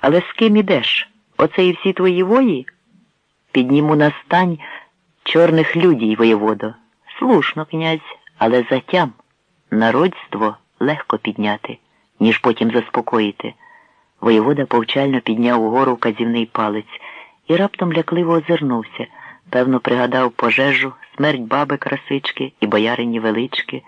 Але з ким ідеш? Оце і всі твої вої? Підніму на стань чорних людій, воєводо. Слушно, князь, але затям народство легко підняти, ніж потім заспокоїти. Воєвода повчально підняв угору вказівний палець і раптом лякливо озирнувся, певно, пригадав пожежу, смерть баби красички і боярині велички.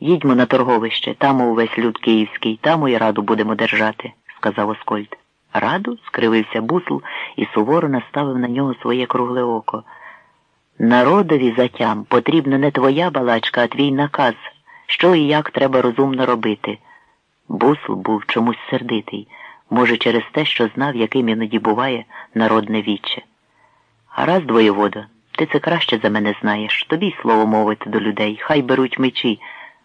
Їдьмо на торговище, там увесь люд київський, там і раду будемо держати, сказав Оскольд. Раду? скривився бусл і суворо наставив на нього своє кругле око. Народові затям потрібна не твоя балачка, а твій наказ, що і як треба розумно робити. Бусл був чомусь сердитий, може, через те, що знав, яким іноді буває народне віче. Гаразд, воєводо, ти це краще за мене знаєш. Тобі слово мовити до людей, хай беруть мечі,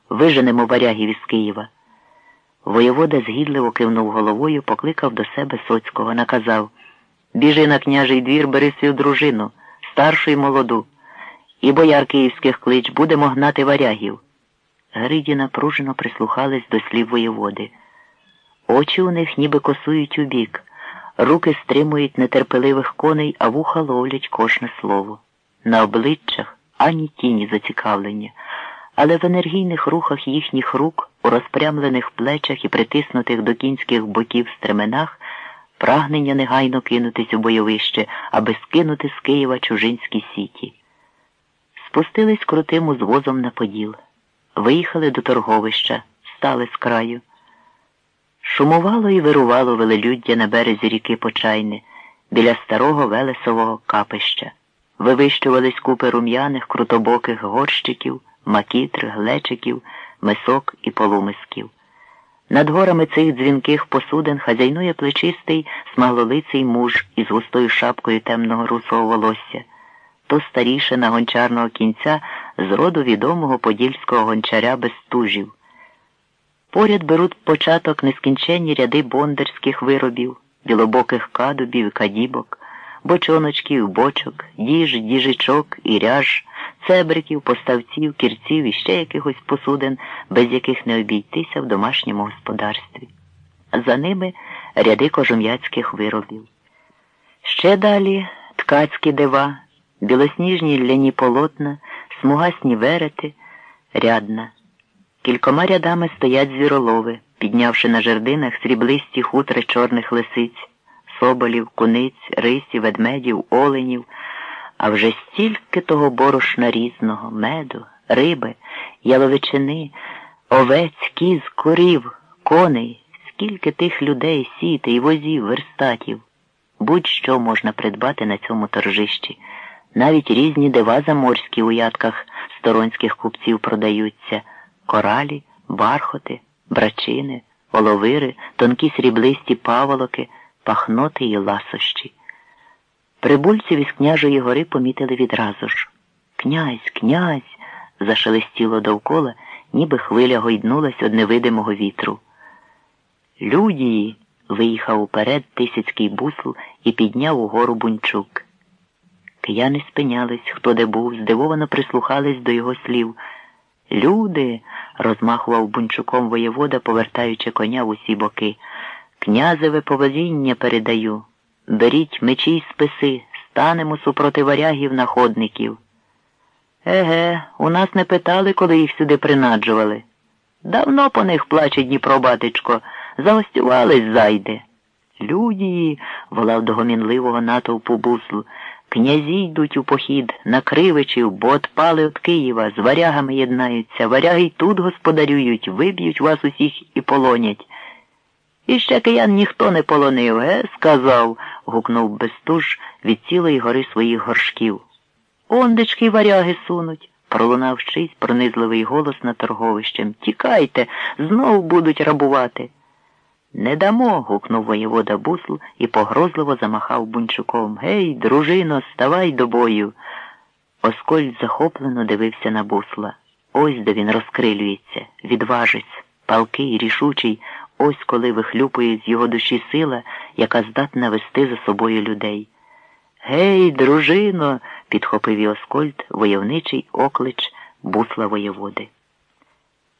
виженемо варягів із Києва. Воєвода згідливо кивнув головою, покликав до себе Соцького, наказав Біжи на княжий двір, бери свою дружину, старшу й молоду, і бояр київських клич будемо гнати варягів. Гриді напружено прислухались до слів воєводи. Очі у них ніби косують у бік, руки стримують нетерпеливих коней, а вуха ловлять кожне слово. На обличчях ані тіні зацікавлення, але в енергійних рухах їхніх рук, у розпрямлених плечах і притиснутих до кінських боків стременах, прагнення негайно кинутись у бойовище, аби скинути з Києва чужинські сіті. Спустились крутим узвозом на поділ. Виїхали до торговища, стали з краю. Шумувало і вирувало велелюддя на березі ріки Почайни, біля старого Велесового капища. Вивищувались купи рум'яних, крутобоких горщиків, макітр, глечиків, мисок і полумисків. Над горами цих дзвінких посудин хазяйнує плечистий, смаглолиций муж із густою шапкою темного русого волосся, то старіше на гончарного кінця з роду відомого подільського гончаря Бестужів. Поряд беруть початок нескінченні ряди бондарських виробів, білобоких кадубів кадібок, бочоночків, бочок, діж, діжичок і ряж, цебриків, поставців, кірців і ще якихось посудин, без яких не обійтися в домашньому господарстві. За ними ряди кожум'яцьких виробів. Ще далі ткацькі дива, білосніжні ляні полотна, смугасні верети, рядна. Кількома рядами стоять звіролови, піднявши на жердинах сріблисті хутри чорних лисиць, соболів, куниць, рисів, ведмедів, оленів, а вже стільки того борошна різного, меду, риби, яловичини, овець, кіз, корів, коней, скільки тих людей, сіти і возів, верстатів. Будь-що можна придбати на цьому торжищі. Навіть різні дива заморські у ядках сторонських купців продаються коралі, бархоти, брачини, оловири, тонкі сріблисті паволоки, пахноти і ласощі. Прибульців із княжої гори помітили відразу ж. Князь, князь, зашелестіло довкола, ніби хвиля гойднулась од невидимого вітру. Людії, виїхав уперед тисяцький бусл і підняв угору бунчук. Кияни спинялись, хто де був, здивовано прислухались до його слів. Люди, розмахував бунчуком воєвода, повертаючи коня в усі боки. Князеве повеління передаю. Беріть мечі й списи, станемо супроти варягів находників. Еге, у нас не питали, коли їх сюди принаджували. Давно по них плаче Дніпро, батечко, загостювались зайде. Людії, волав до гомінливого натовпу буслу, князі йдуть у похід на кривичів, бо отпали від Києва, з варягами єднаються, варяги й тут господарюють, виб'ють вас усіх і полонять. І ще киян ніхто не полонив, ге, сказав, гукнув Бестуж від цілої гори своїх горшків. Ондечки варяги сунуть, пролунав щись пронизливий голос над торговищем. Тікайте, знов будуть рабувати. Не дамо. гукнув воєвода бусл і погрозливо замахав бунчуком. Гей, дружино, ставай до бою. Оскольд захоплено дивився на бусла. Ось де він розкрилюється, відважець, палкий, рішучий, ось коли вихлюпує з його душі сила, яка здатна вести за собою людей. Гей, дружино, підхопив і Оскольд войовничий оклич бусла воєводи.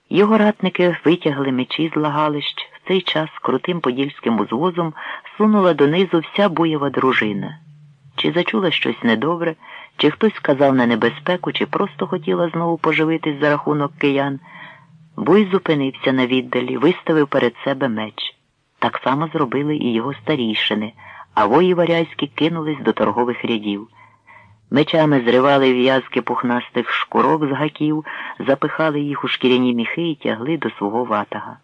Його ратники витягли мечі з лагалищ, в цей час крутим подільським узвозом сунула донизу вся буєва дружина. Чи зачула щось недобре, чи хтось сказав на небезпеку, чи просто хотіла знову поживитись за рахунок киян. Буй зупинився на віддалі, виставив перед себе меч. Так само зробили і його старійшини, а вої варязькі кинулись до торгових рядів. Мечами зривали в'язки пухнастих шкурок з гаків, запихали їх у шкіряні міхи і тягли до свого ватага.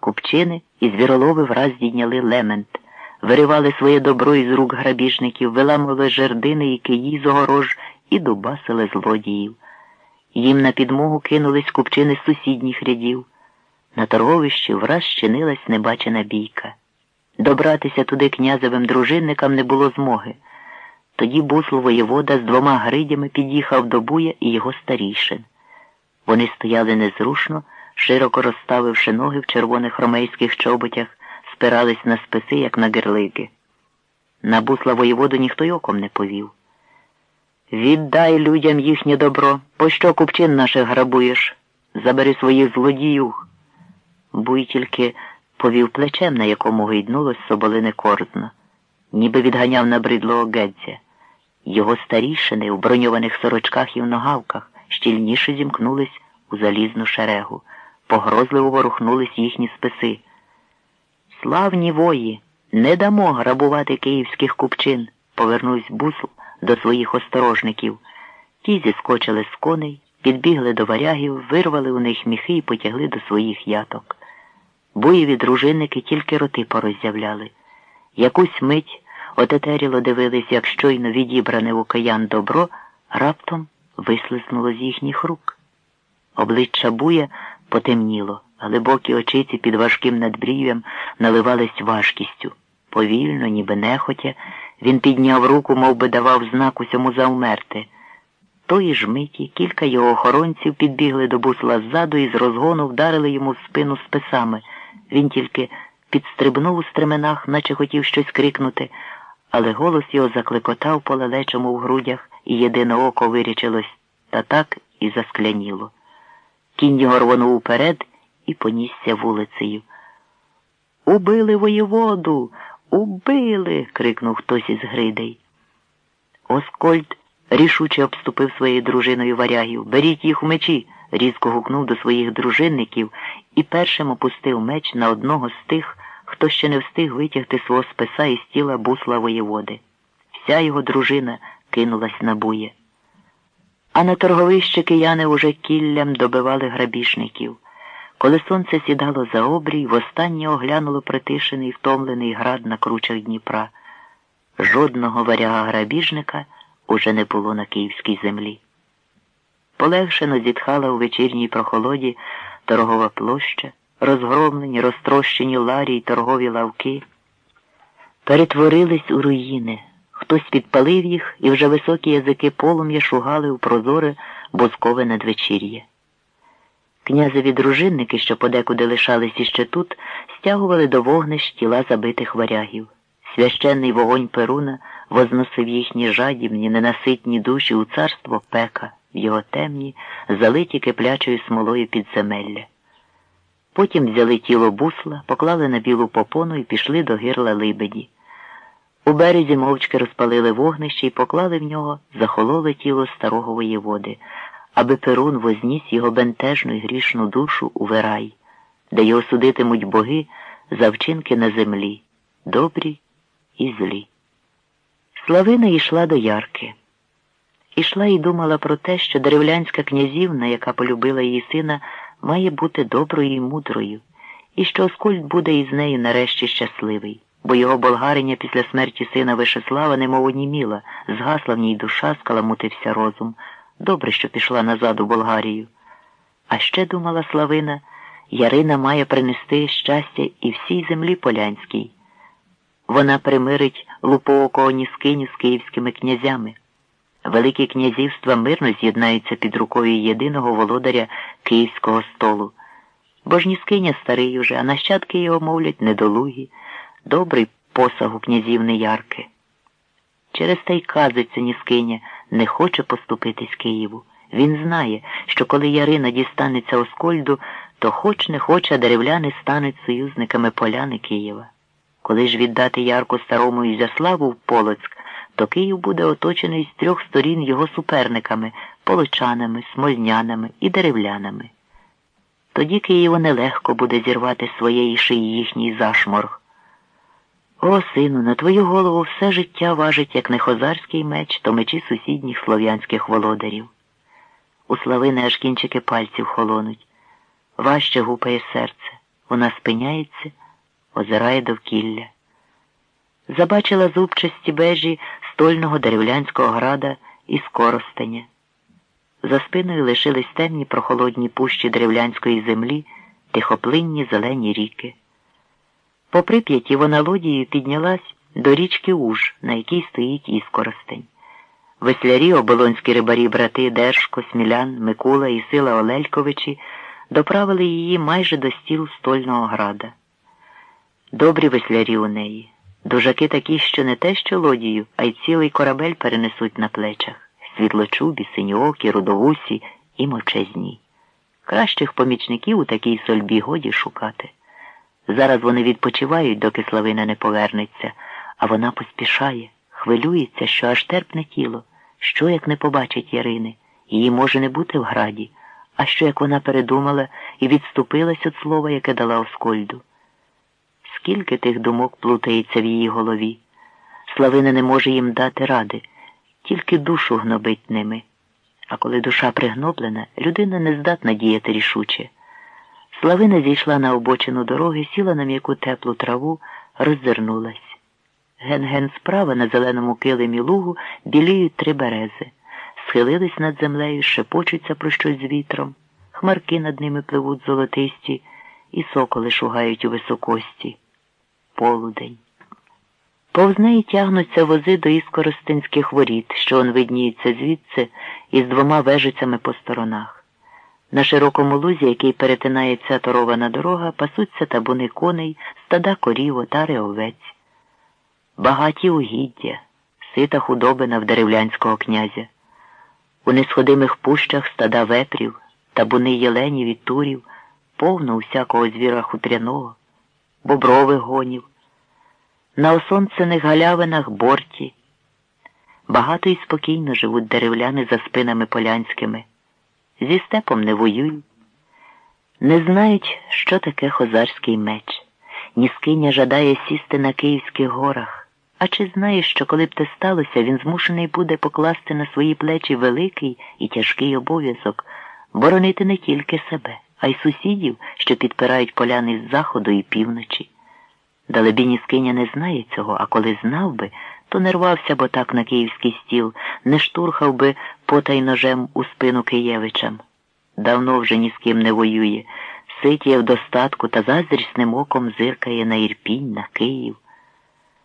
Купчини і звіролови враз дійняли лемент, виривали своє добро із рук грабіжників, виламували жердини і киї з огорож і дубасили злодіїв. Їм на підмогу кинулись купчини з сусідніх рядів. На торговищі враз щинилась небачена бійка. Добратися туди князевим дружинникам не було змоги. Тоді бусло воєвода з двома гридями під'їхав до буя і його старішин. Вони стояли незрушно, широко розставивши ноги в червоних ромейських чоботях, спирались на списи, як на герлики. На бусла воєводу ніхто й оком не повів. Віддай людям їхнє добро, пощо купчин наших грабуєш? Забери своїх злодіїв. Буй тільки повів плечем, на якому гойднулось соболине корзно, ніби відганяв набридлого гедзя. Його старішини в броньованих сорочках і в ногавках щільніше зімкнулись у залізну шерегу, погрозливо ворухнулись їхні списи. Славні вої, не дамо грабувати київських купчин, повернувся бусл до своїх осторожників. Ті зіскочили з коней, підбігли до варягів, вирвали у них міхи і потягли до своїх яток. Буєві дружинники тільки роти пороззявляли. Якусь мить отетеріло дивились, як щойно відібране у каян добро, раптом вислизнуло з їхніх рук. Обличчя буя потемніло, глибокі очиці під важким надбрів'ям наливались важкістю. Повільно, ніби нехотя, він підняв руку, мов би давав знак усьому завмерти. Тої ж миті кілька його охоронців підбігли до бусла ззаду і з розгону вдарили йому в спину списами. Він тільки підстрибнув у стременах, наче хотів щось крикнути, але голос його закликотав по лелечому в грудях, і єдине око вирічилось та так і заскляніло. Кінь його рвонув уперед і понісся вулицею. Убили воєводу, убили. крикнув хтось із гридей. Оскольд рішуче обступив своєю дружиною варягів. Беріть їх у мечі, різко гукнув до своїх дружинників і першим опустив меч на одного з тих, хто ще не встиг витягти свого списа із тіла бусла воєводи. Вся його дружина кинулась на бує. А на торговище кияни уже кіллям добивали грабіжників. Коли сонце сідало за обрій, востаннє оглянуло притишений втомлений град на кручах Дніпра. Жодного варяга грабіжника уже не було на київській землі. Полегшено зітхала у вечірній прохолоді торгова площа, розгромлені, розтрощені ларі й торгові лавки, перетворились у руїни. Хтось підпалив їх, і вже високі язики полум'я шугали у прозоре бузкове надвечір'я. Князеві дружинники, що подекуди лишались іще тут, стягували до вогнищ тіла забитих варягів. Священний вогонь Перуна возносив їхні жадібні, ненаситні душі у царство пека в його темні, залиті киплячою смолою підземелля. Потім взяли тіло бусла, поклали на білу попону і пішли до гирла Либеді. У березі мовчки розпалили вогнище і поклали в нього захололе тіло старого воєводи, аби Перун возніс його бентежну й грішну душу у вирай, де його судитимуть боги за вчинки на землі, добрі і злі. Славина йшла до Ярки. Ішла і думала про те, що деревлянська князівна, яка полюбила її сина, має бути доброю і мудрою, і що Оскольд буде із нею нарешті щасливий, бо його болгариня після смерті сина Вишеслава немов оніміла, згасла в ній душа, скаламутився розум. Добре, що пішла назад у Болгарію. А ще думала Славина, Ярина має принести щастя і всій землі полянській. Вона примирить лупоокого Ніскиню з київськими князями. Великі князівства мирно з'єднаються під рукою єдиного володаря київського столу. Бо ж Ніскиня старий уже, а нащадки його мовлять недолугі, добрий посаг у князівни Ярки. Через те й казиться Ніскиня не хоче поступитись Києву. Він знає, що коли Ярина дістанеться Оскольду, то хоч не хоче, деревляни стануть союзниками поляни Києва. Коли ж віддати Ярку старому Ізяславу в Полоцьк, то Київ буде оточений з трьох сторін його суперниками полочанами, смольнянами і деревлянами. Тоді Києву нелегко буде зірвати своєї шиї їхній зашморг. О, сину, на твою голову все життя важить, як не хозарський меч, то мечі сусідніх слов'янських володарів. У Славини аж кінчики пальців холонуть. Важче гупає серце. Вона спиняється, озирає довкілля. Забачила зубчасті бежі стольного деревлянського града і скоростеня. За спиною лишились темні прохолодні пущі древлянської землі, тихоплинні зелені ріки. По прип'яті вона лодією піднялась до річки Уж, на якій стоїть іскоростень. Веслярі, оболонські рибарі, брати Держко, Смілян, Микула і Сила Олельковичі доправили її майже до стіл стольного града. Добрі веслярі у неї, дужаки такі, що не те, що лодію, а й цілий корабель перенесуть на плечах світлочубі, синьоокі, рудовусі і мовчазні. Кращих помічників у такій сольбі годі шукати. Зараз вони відпочивають, доки Славина не повернеться, а вона поспішає, хвилюється, що аж терпне тіло, що як не побачить Ярини, її може не бути в граді, а що як вона передумала і відступилась від слова, яке дала Оскольду. Скільки тих думок плутається в її голові. Славина не може їм дати ради тільки душу гнобить ними. А коли душа пригноблена, людина не здатна діяти рішуче. Славина зійшла на обочину дороги, сіла на м'яку теплу траву, роззирнулась. Ген-ген справа на зеленому килимі лугу біліють три берези, схилились над землею, шепочуться про щось з вітром, хмарки над ними пливуть золотисті, і соколи шугають у високості. Полудень. Повз неї тягнуться вози до іскоростинських воріт, що он видніється звідси із двома вежицями по сторонах. На широкому лузі, який перетинається торована дорога, пасуться табуни коней, стада корів, отари овець. Багаті угіддя, сита худобина в деревлянського князя. У несходимих пущах стада вепрів, табуни єленів і турів, повно усякого звіра хутряного, бобрових гонів на осонцених галявинах борті. Багато і спокійно живуть деревляни за спинами полянськими, зі степом не воюють, не знають, що таке хозарський меч, Ніскиня жадає сісти на Київських горах. А чи знаєш, що коли б те сталося, він змушений буде покласти на свої плечі великий і тяжкий обов'язок боронити не тільки себе, а й сусідів, що підпирають поляни з заходу і півночі. Далебіні скиня не знає цього, а коли знав би, то не рвався б так на київський стіл, не штурхав би потай ножем у спину Києвичам. Давно вже ні з ким не воює, ситіє в достатку та заздрісним оком зиркає на Ірпінь, на Київ.